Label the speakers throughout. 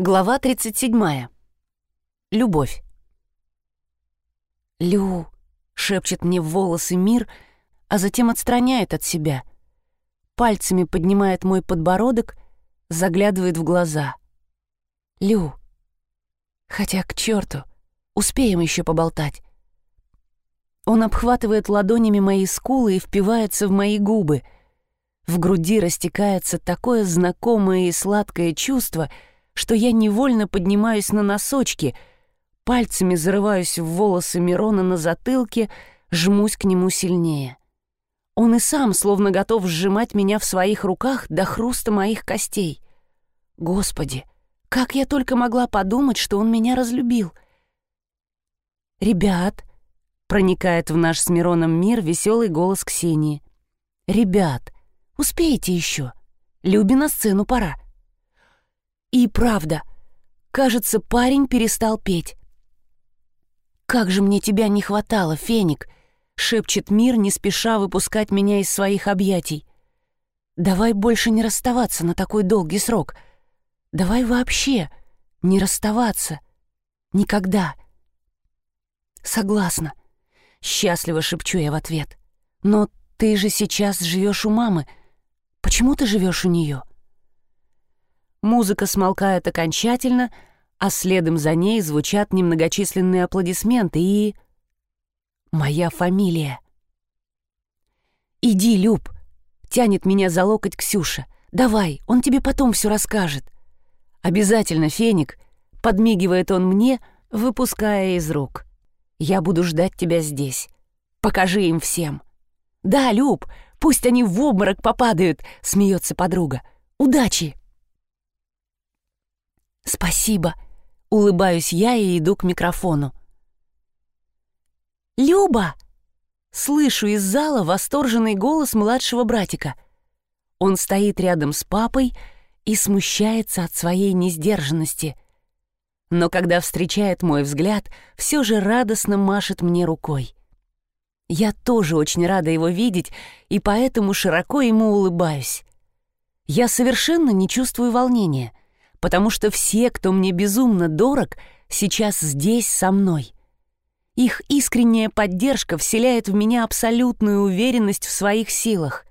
Speaker 1: Глава 37. Любовь. «Лю», — шепчет мне в волосы мир, а затем отстраняет от себя. Пальцами поднимает мой подбородок, заглядывает в глаза. «Лю». Хотя к черту, успеем еще поболтать. Он обхватывает ладонями мои скулы и впивается в мои губы. В груди растекается такое знакомое и сладкое чувство — что я невольно поднимаюсь на носочки, пальцами зарываюсь в волосы Мирона на затылке, жмусь к нему сильнее. Он и сам словно готов сжимать меня в своих руках до хруста моих костей. Господи, как я только могла подумать, что он меня разлюбил. «Ребят», — проникает в наш с Мироном мир веселый голос Ксении. «Ребят, успеете еще? Люби на сцену пора». И правда, кажется, парень перестал петь. «Как же мне тебя не хватало, Феник!» — шепчет мир, не спеша выпускать меня из своих объятий. «Давай больше не расставаться на такой долгий срок. Давай вообще не расставаться. Никогда». «Согласна», — счастливо шепчу я в ответ. «Но ты же сейчас живешь у мамы. Почему ты живешь у нее? Музыка смолкает окончательно, а следом за ней звучат немногочисленные аплодисменты и... Моя фамилия. «Иди, Люб!» — тянет меня за локоть Ксюша. «Давай, он тебе потом все расскажет». «Обязательно, Феник!» — подмигивает он мне, выпуская из рук. «Я буду ждать тебя здесь. Покажи им всем». «Да, Люб, пусть они в обморок попадают!» — смеется подруга. «Удачи!» «Спасибо!» — улыбаюсь я и иду к микрофону. «Люба!» — слышу из зала восторженный голос младшего братика. Он стоит рядом с папой и смущается от своей несдержанности. Но когда встречает мой взгляд, все же радостно машет мне рукой. Я тоже очень рада его видеть, и поэтому широко ему улыбаюсь. Я совершенно не чувствую волнения — потому что все, кто мне безумно дорог, сейчас здесь со мной. Их искренняя поддержка вселяет в меня абсолютную уверенность в своих силах.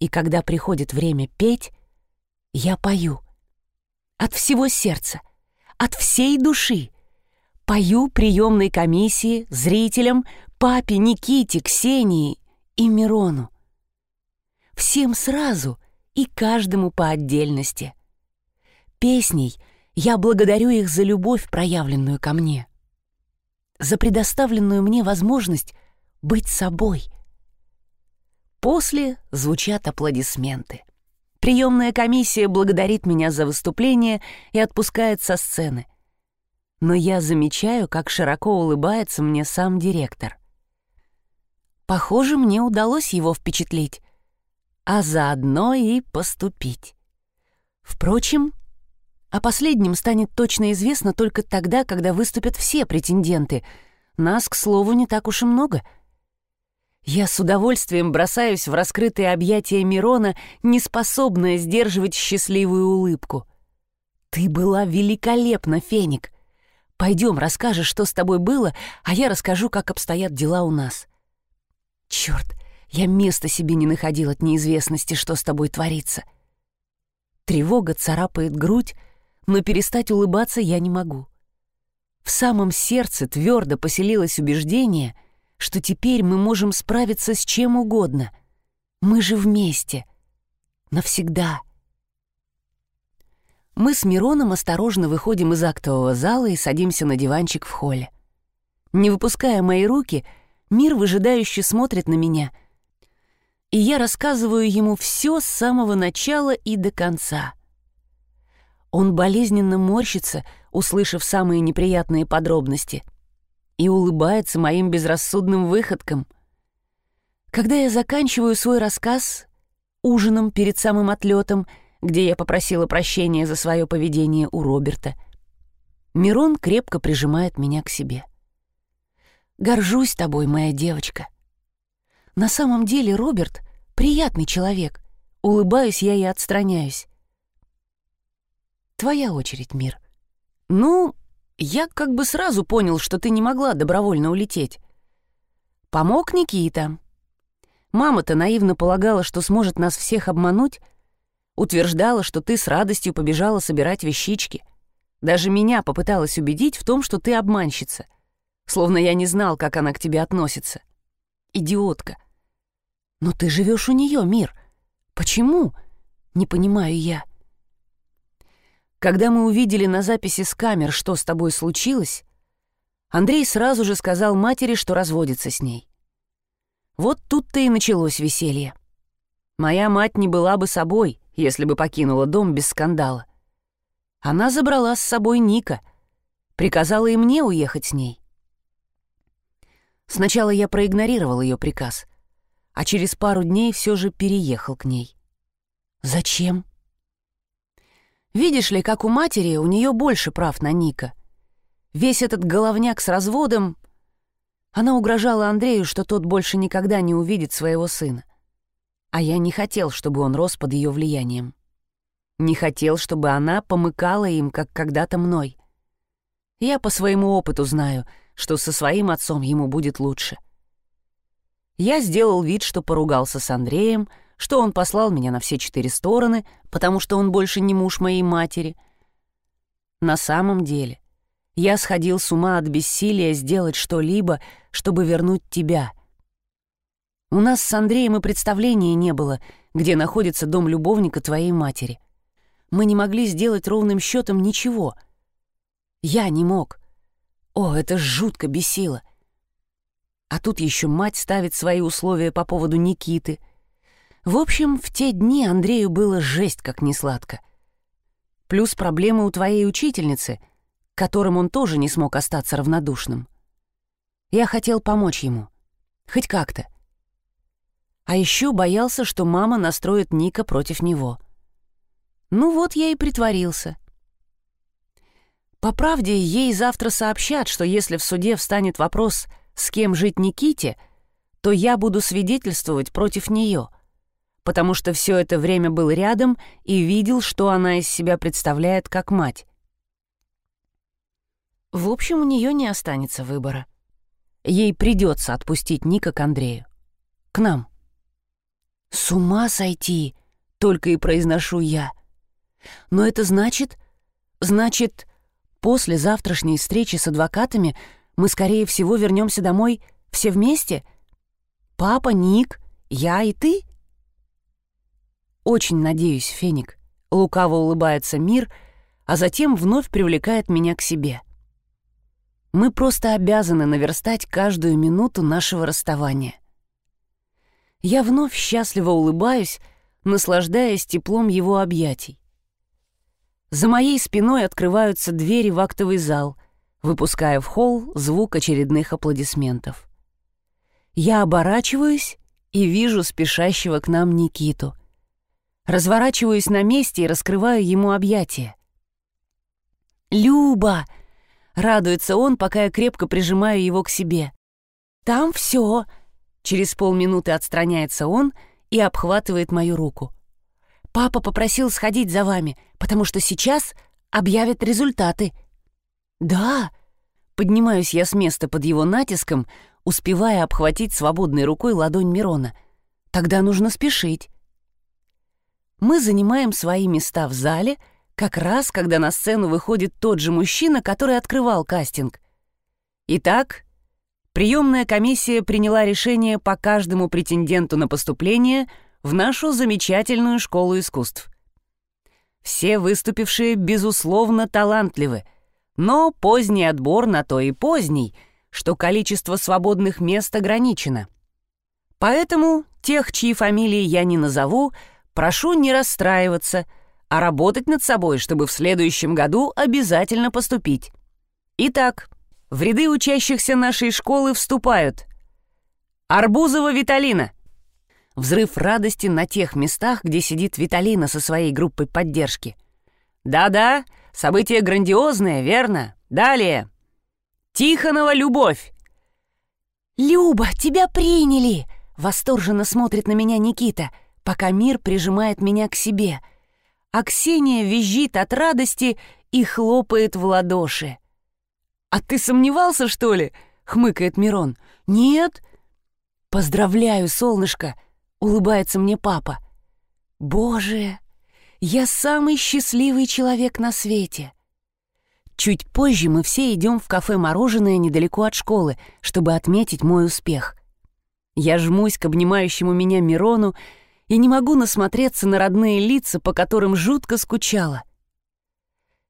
Speaker 1: И когда приходит время петь, я пою. От всего сердца, от всей души. Пою приемной комиссии, зрителям, папе, Никите, Ксении и Мирону. Всем сразу и каждому по отдельности песней я благодарю их за любовь, проявленную ко мне, за предоставленную мне возможность быть собой. После звучат аплодисменты. Приемная комиссия благодарит меня за выступление и отпускает со сцены. Но я замечаю, как широко улыбается мне сам директор. Похоже, мне удалось его впечатлить, а заодно и поступить. Впрочем, о последнем станет точно известно только тогда, когда выступят все претенденты. Нас, к слову, не так уж и много. Я с удовольствием бросаюсь в раскрытые объятия Мирона, не способная сдерживать счастливую улыбку. «Ты была великолепна, Феник. Пойдем, расскажешь, что с тобой было, а я расскажу, как обстоят дела у нас». «Черт, я места себе не находил от неизвестности, что с тобой творится». Тревога царапает грудь, но перестать улыбаться я не могу. В самом сердце твердо поселилось убеждение, что теперь мы можем справиться с чем угодно. Мы же вместе. Навсегда. Мы с Мироном осторожно выходим из актового зала и садимся на диванчик в холле. Не выпуская мои руки, мир выжидающе смотрит на меня, и я рассказываю ему все с самого начала и до конца — он болезненно морщится, услышав самые неприятные подробности, и улыбается моим безрассудным выходкам. Когда я заканчиваю свой рассказ ужином перед самым отлетом, где я попросила прощения за свое поведение у Роберта, Мирон крепко прижимает меня к себе. «Горжусь тобой, моя девочка». На самом деле Роберт — приятный человек. Улыбаюсь я и отстраняюсь. Твоя очередь, Мир. Ну, я как бы сразу понял, что ты не могла добровольно улететь. Помог Никита. Мама-то наивно полагала, что сможет нас всех обмануть, утверждала, что ты с радостью побежала собирать вещички. Даже меня попыталась убедить в том, что ты обманщица, словно я не знал, как она к тебе относится. Идиотка. Но ты живешь у нее, мир. Почему? Не понимаю я. Когда мы увидели на записи с камер, что с тобой случилось, Андрей сразу же сказал матери, что разводится с ней. Вот тут-то и началось веселье. Моя мать не была бы собой, если бы покинула дом без скандала. Она забрала с собой Ника, приказала и мне уехать с ней. Сначала я проигнорировал ее приказ, а через пару дней все же переехал к ней. Зачем? Видишь ли, как у матери, у нее больше прав на Ника. Весь этот головняк с разводом... Она угрожала Андрею, что тот больше никогда не увидит своего сына. А я не хотел, чтобы он рос под ее влиянием. Не хотел, чтобы она помыкала им, как когда-то мной. Я по своему опыту знаю, что со своим отцом ему будет лучше. Я сделал вид, что поругался с Андреем, что он послал меня на все четыре стороны, потому что он больше не муж моей матери. На самом деле, я сходил с ума от бессилия сделать что-либо, чтобы вернуть тебя. У нас с Андреем и представления не было, где находится дом любовника твоей матери. Мы не могли сделать ровным счетом ничего. Я не мог. О, это жутко бесило. А тут еще мать ставит свои условия по поводу Никиты — в общем, в те дни Андрею было жесть как несладко. Плюс проблемы у твоей учительницы, которым он тоже не смог остаться равнодушным. Я хотел помочь ему. Хоть как-то. А еще боялся, что мама настроит Ника против него. Ну вот я и притворился. По правде, ей завтра сообщат, что если в суде встанет вопрос, с кем жить Никите, то я буду свидетельствовать против нее — потому что все это время был рядом и видел, что она из себя представляет как мать. В общем, у нее не останется выбора. Ей придется отпустить Ника к Андрею. К нам. «С ума сойти!» — только и произношу я. «Но это значит... Значит, после завтрашней встречи с адвокатами мы, скорее всего, вернемся домой все вместе? Папа, Ник, я и ты?» Очень надеюсь, Феник. Лукаво улыбается мир, а затем вновь привлекает меня к себе. Мы просто обязаны наверстать каждую минуту нашего расставания. Я вновь счастливо улыбаюсь, наслаждаясь теплом его объятий. За моей спиной открываются двери в актовый зал, выпуская в холл звук очередных аплодисментов. Я оборачиваюсь и вижу спешащего к нам Никиту — Разворачиваюсь на месте и раскрываю ему объятия. «Люба!» — радуется он, пока я крепко прижимаю его к себе. «Там все!» Через полминуты отстраняется он и обхватывает мою руку. «Папа попросил сходить за вами, потому что сейчас объявят результаты». «Да!» Поднимаюсь я с места под его натиском, успевая обхватить свободной рукой ладонь Мирона. «Тогда нужно спешить» мы занимаем свои места в зале, как раз когда на сцену выходит тот же мужчина, который открывал кастинг. Итак, приемная комиссия приняла решение по каждому претенденту на поступление в нашу замечательную школу искусств. Все выступившие, безусловно, талантливы, но поздний отбор на то и поздний, что количество свободных мест ограничено. Поэтому тех, чьи фамилии я не назову, Прошу не расстраиваться, а работать над собой, чтобы в следующем году обязательно поступить. Итак, в ряды учащихся нашей школы вступают Арбузова Виталина. Взрыв радости на тех местах, где сидит Виталина со своей группой поддержки. Да-да, событие грандиозное, верно? Далее. Тихонова Любовь. «Люба, тебя приняли!» — восторженно смотрит на меня Никита — пока мир прижимает меня к себе. а Ксения визжит от радости и хлопает в ладоши. «А ты сомневался, что ли?» — хмыкает Мирон. «Нет». «Поздравляю, солнышко!» — улыбается мне папа. «Боже, я самый счастливый человек на свете!» Чуть позже мы все идем в кафе «Мороженое» недалеко от школы, чтобы отметить мой успех. Я жмусь к обнимающему меня Мирону и не могу насмотреться на родные лица, по которым жутко скучала.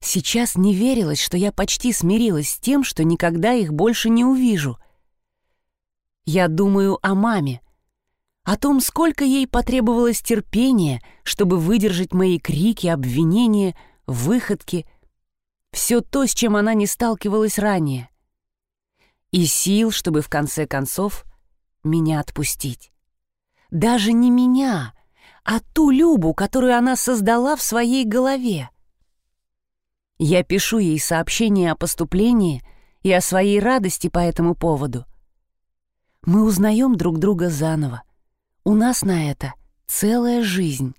Speaker 1: Сейчас не верилось, что я почти смирилась с тем, что никогда их больше не увижу. Я думаю о маме, о том, сколько ей потребовалось терпения, чтобы выдержать мои крики, обвинения, выходки — все то, с чем она не сталкивалась ранее. И сил, чтобы в конце концов меня отпустить. Даже не меня, а ту Любу, которую она создала в своей голове. Я пишу ей сообщение о поступлении и о своей радости по этому поводу. Мы узнаем друг друга заново. У нас на это целая жизнь.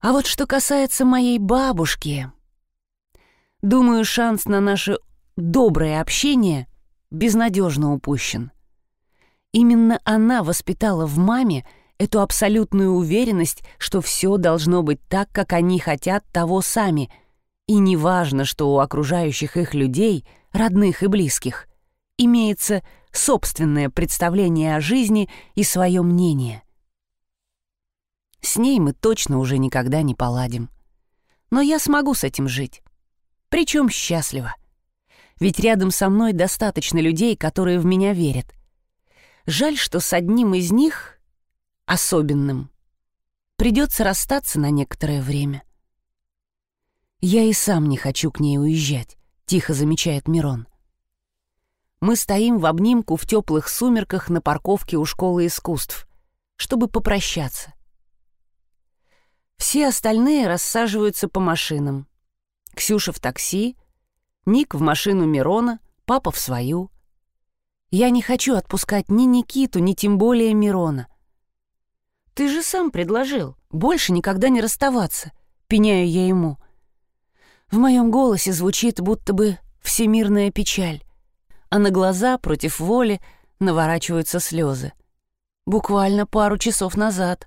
Speaker 1: А вот что касается моей бабушки... Думаю, шанс на наше доброе общение безнадежно упущен. Именно она воспитала в маме эту абсолютную уверенность, что все должно быть так, как они хотят того сами, и неважно, что у окружающих их людей, родных и близких, имеется собственное представление о жизни и свое мнение. С ней мы точно уже никогда не поладим. Но я смогу с этим жить причем счастливо. Ведь рядом со мной достаточно людей, которые в меня верят. Жаль, что с одним из них, особенным, придется расстаться на некоторое время. «Я и сам не хочу к ней уезжать», — тихо замечает Мирон. Мы стоим в обнимку в теплых сумерках на парковке у школы искусств, чтобы попрощаться. Все остальные рассаживаются по машинам. Ксюша в такси, Ник в машину Мирона, папа в свою. Я не хочу отпускать ни Никиту, ни тем более Мирона. «Ты же сам предложил больше никогда не расставаться», — пеняю я ему. В моем голосе звучит будто бы всемирная печаль, а на глаза против воли наворачиваются слезы. Буквально пару часов назад.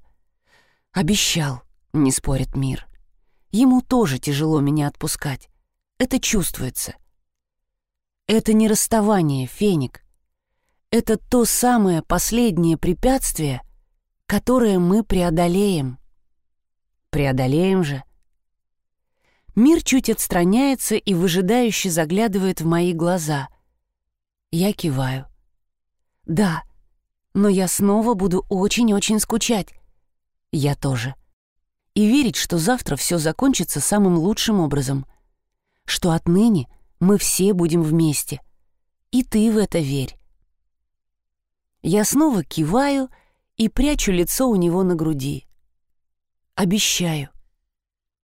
Speaker 1: Обещал, не спорит мир. Ему тоже тяжело меня отпускать. Это чувствуется. Это не расставание, Феник. Это то самое последнее препятствие, которое мы преодолеем. Преодолеем же. Мир чуть отстраняется и выжидающе заглядывает в мои глаза. Я киваю. Да, но я снова буду очень-очень скучать. Я тоже и верить, что завтра все закончится самым лучшим образом, что отныне мы все будем вместе. И ты в это верь. Я снова киваю и прячу лицо у него на груди. Обещаю.